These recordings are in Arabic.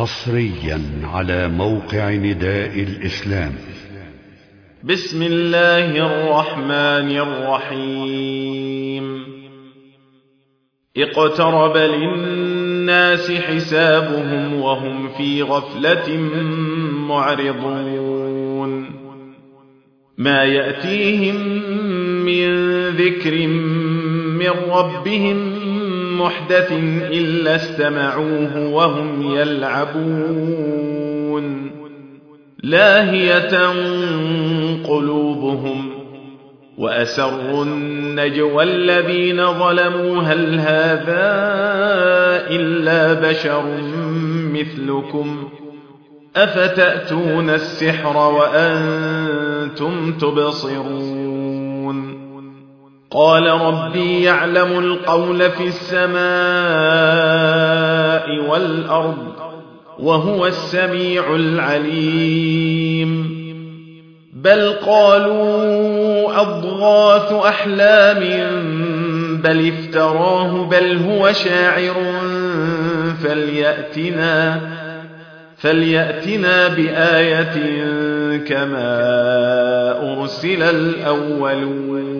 حصريا على موقع نداء الإسلام. بسم الله الرحمن الرحيم. اقترب للناس حسابهم وهم في غفلة معرضون. ما يأتيهم من ذكر من ربهم محدث إلا استمعوه وهم يلعبون لاهية قلوبهم وأسروا النجوى الذين ظلموا هل هذا إلا بشر مثلكم أفتأتون السحر وأنتم تبصرون قال ربي يعلم القول في السماء والأرض وهو السميع العليم. بل قالوا أضغاث أحلام بل افتراه بل هو شاعر. فليأتنا فليأتنا بآية كما أرسل الأولون.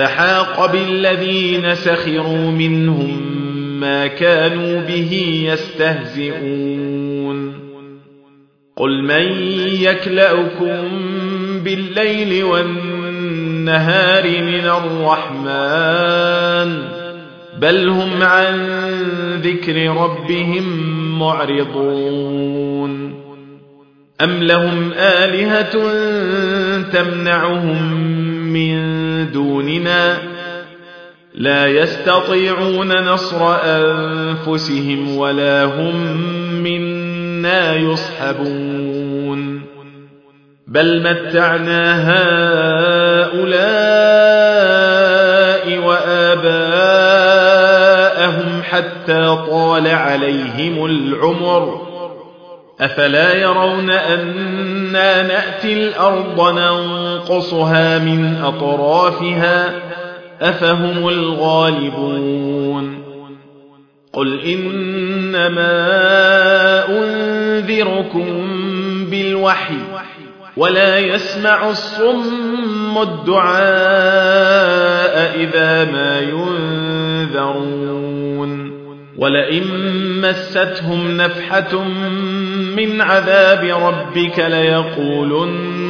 فحاق بالذين سخروا منهم ما كانوا به يستهزئون. قل من يكلأكم بالليل والنهار من الرحمن؟ بل هم عن ذكر ربهم معرضون. أم لهم آلهة تمنعهم من دوننا لا يستطيعون نصر أنفسهم ولا هم منا يصحبون. بل متعنا هؤلاء وآباءهم حتى طال عليهم العمر. أفلا يرون أنا نأتي الأرض ننقصها من أطرافها أفهم الغالبون قل إنما أنذركم بالوحي ولا يسمع الصم الدعاء إذا ما ينذرون ولئن مستهم نفحة من عذاب ربك ليقولن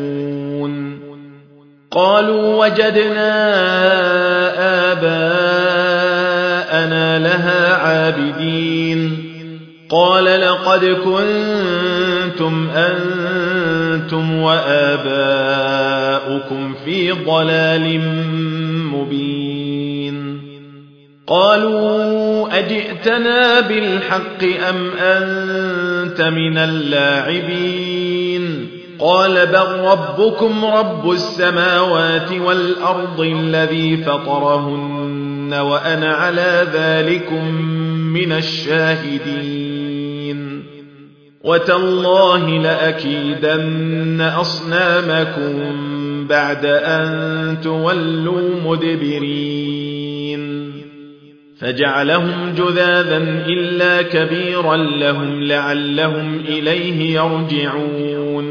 قالوا وجدنا آباءنا لها عابدين. قال لقد كنتم أنتم وآباؤكم في ضلال مبين. قالوا أجئتنا بالحق أم أنت من اللاعبين؟ قال بل ربكم رب السماوات والأرض الذي فطرهن وأنا على ذلكم من الشاهدين. وتالله لأكيدن أصنامكم بعد أن تولوا مدبرين. فجعلهم جذاذا إلا كبيرا لهم لعلهم إليه يرجعون.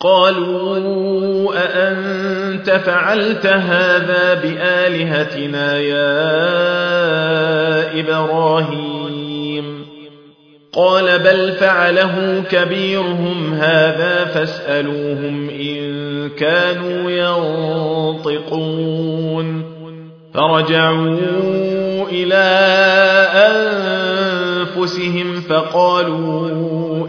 قالوا أأنت فعلت هذا بآلهتنا يا إبراهيم؟ قال بل فعله كبيرهم هذا فاسألوهم إن كانوا ينطقون. فرجعوا إلى أنفسهم فقالوا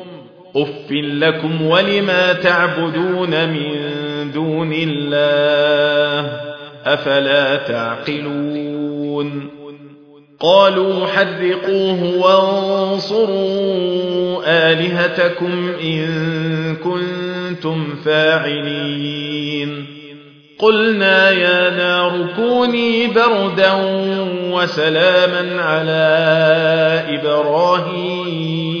أف لكم ولما تعبدون من دون الله أفلا تعقلون قالوا حرقوه وانصروا آلهتكم إن كنتم فاعلين قلنا يا نار كوني بردا وسلاما على إبراهيم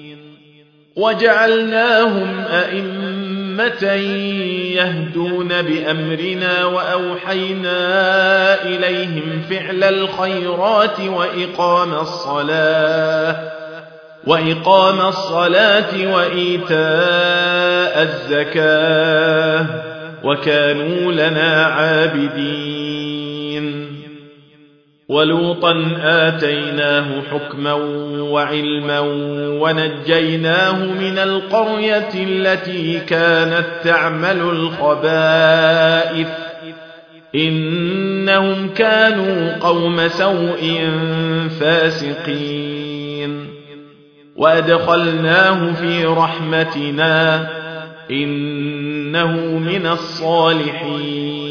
وجعلناهم أئمة يهدون بأمرنا وأوحينا إليهم فعل الخيرات وإقام الصلاة وإقام الصلاة وإيتاء الزكاة وكانوا لنا عابدين. ولوطا آتيناه حكما وعلما ونجيناه من القرية التي كانت تعمل الخبائث. إنهم كانوا قوم سوء فاسقين. وأدخلناه في رحمتنا إنه من الصالحين.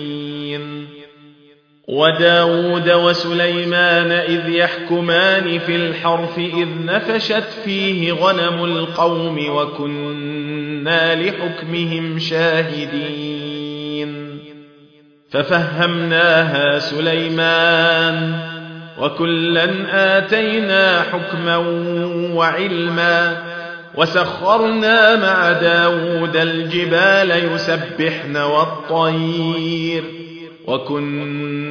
وداود وسليمان إذ يحكمان في الحرف إذ نفشت فيه غنم القوم وكنا لحكمهم شاهدين. ففهمناها سليمان وكلا آتينا حكما وعلما وسخرنا مع داود الجبال يسبحن والطير وكنا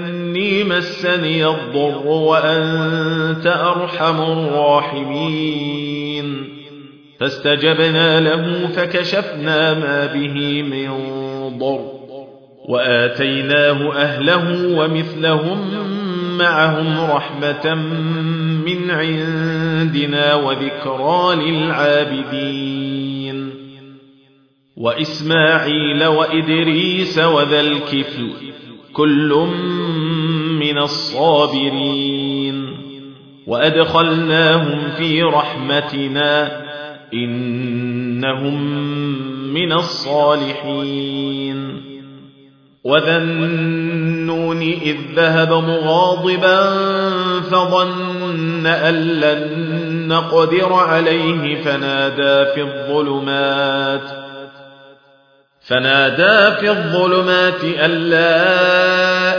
أني مسني الضر وأنت أرحم الراحمين. فاستجبنا له فكشفنا ما به من ضر. وآتيناه أهله ومثلهم معهم رحمة من عندنا وذكرى للعابدين. وإسماعيل وإدريس وذا الكفل. كل من الصابرين. وأدخلناهم في رحمتنا إنهم من الصالحين. وذا النون إذ ذهب مغاضبا فظن أن لن نقدر عليه فنادى في الظلمات. فنادى في الظلمات أن لا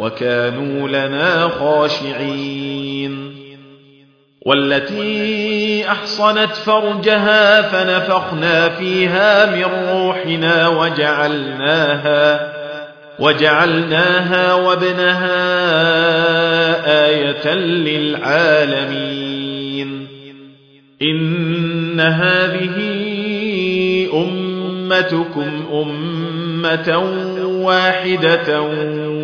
وكانوا لنا خاشعين. والتي أحصنت فرجها فنفخنا فيها من روحنا وجعلناها وجعلناها وابنها آية للعالمين. إن هذه أمتكم أمة واحدة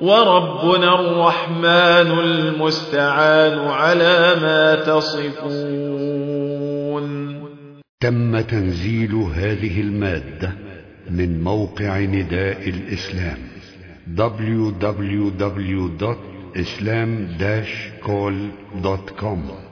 وربنا الرحمن المستعان على ما تصفون. تم تنزيل هذه المادة من موقع نداء الإسلام www.islam-call.com